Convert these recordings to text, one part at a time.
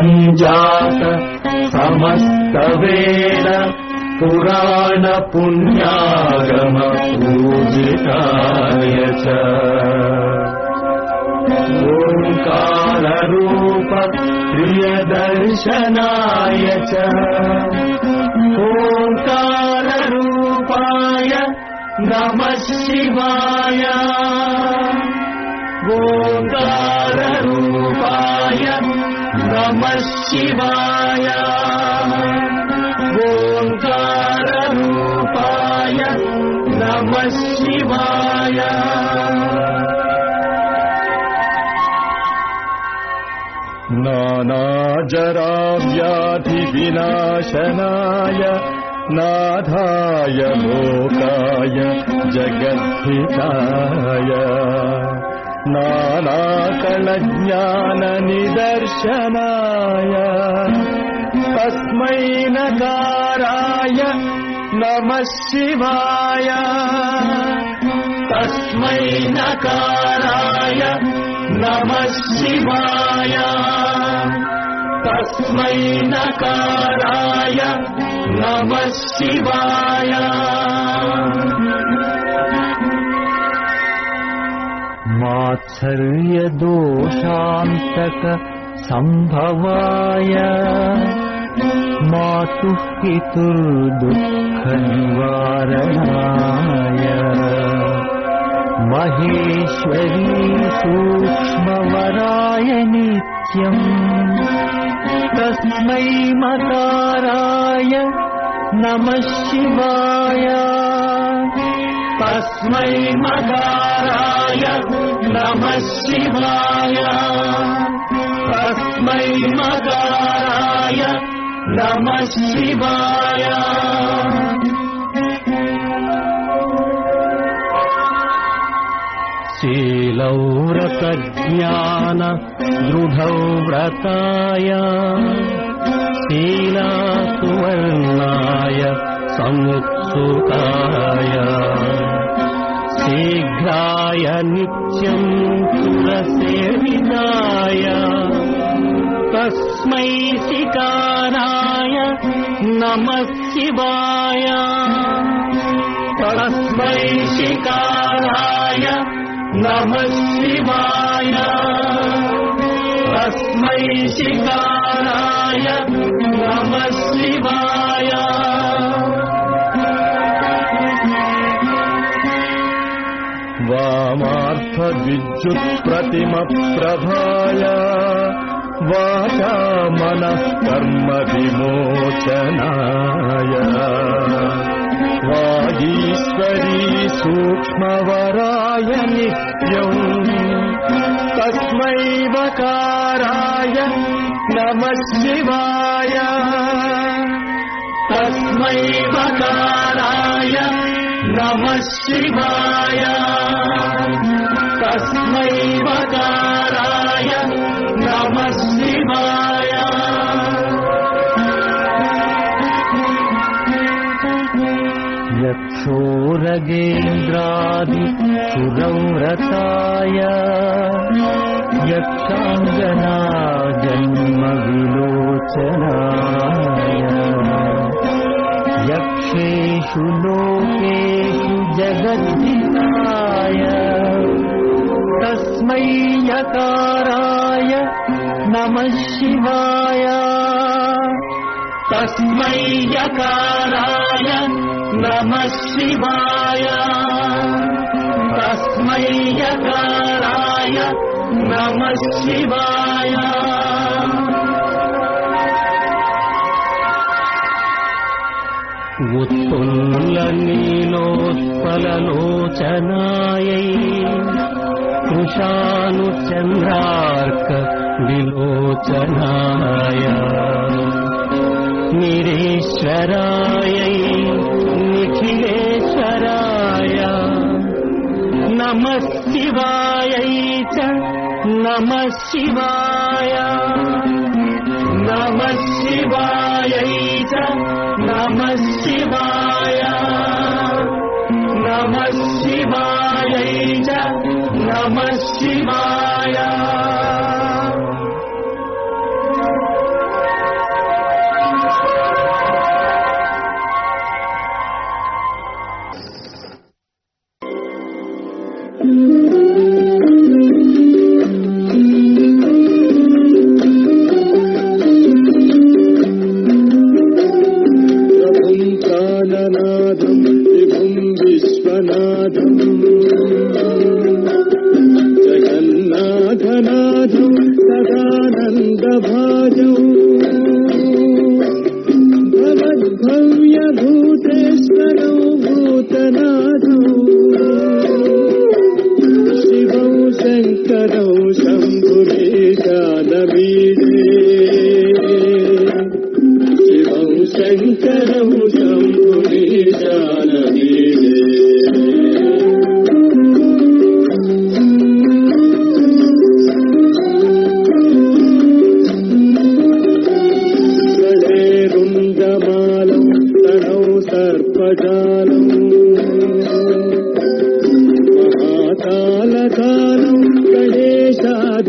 सञ्जात समस्तवेद पुराणपुण्यागमपूजिताय च। ओङ्काररूप प्रियदर्शनाय च। ओङ्काररूपाय नमः शिवाय। ओङ्काररूपाय नमः शिवाय। ओङ्काररूपाय नमः शिवाय। नानाजराव्याधिविनाशनाय नाथाय लोकाय जगद्धिताय नानाकलज्ञाननिदर्शनाय तस्मै नकाराय नमः शिवाय तस्मै नकाराय नमः शिवाय तस्मै नकाराय नमः शिवाय मात्सर्यदोषान्तक सम्भवाय मातुः पितुर्दुःखनिवारणाय। महेश्वरी सूक्ष्मवराय नित्यम् तस्मै मकाराय नमः शिवाय तस्मै मकाराय नमः शिवाय। तस्मै मकाराय नमः शिवाय। शीलौ व्रतज्ञान दृढौ व्रताय शीला सुवर्णाय समुत्सुकाय शीघ्राय नित्यम् सुरसेविताय तस्मै शिकाराय नमः शिवाय। तस्मै शिकाराय नमः शिवाय। तस्मै शिकाराय नमः शिवाय वामार्थविद्युत्प्रतिमप्रभाय वाचा मनः कर्मविमोचनाय। वागीश्वरी सूक्ष्मवराय नित्यम् तस्मै वकाराय नमः शिवाय। तस्मै वकाराय नमः शिवाय तस्मै वकाराय नमः शिवाय। यक्षोरगेन्द्रादि सुरव्रताय यक्षाङ्गना जन्मविलोचनाय यक्षेषु लोकेषु जगद्धिताय तस्मै यकाराय नमः शिवाय। तस्मै यकाराय नमः शिवाय। तस्मै यकाराय नमः शिवाय। उत्तुल्लनीलोत्पललोचनायै कृशानुचन्द्रार्क विलोचनाय निरेश्वरायै निखिलेश्वराय नमः शिवायै च नमः शिवाय नमः शिवायै च नमः शिवाय नमः शिवायै च नमः शिवाय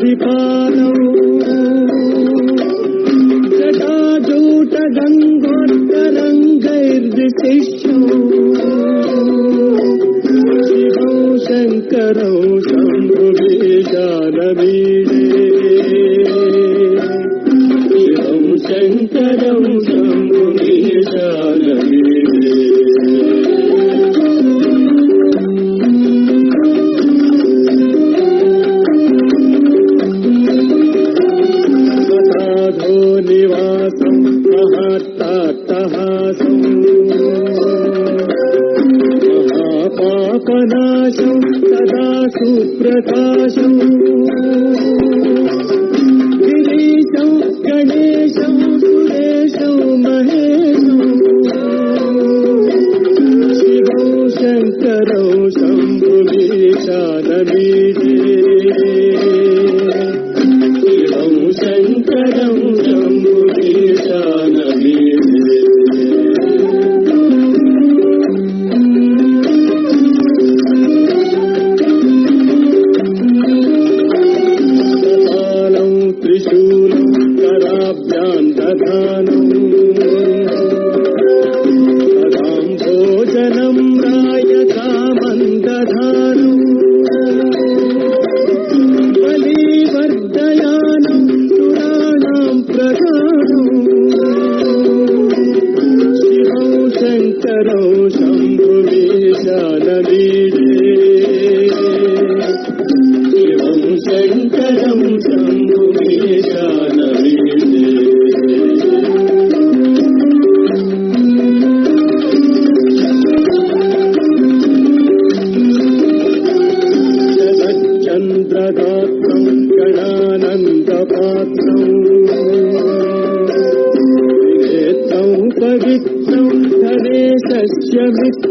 Vipadam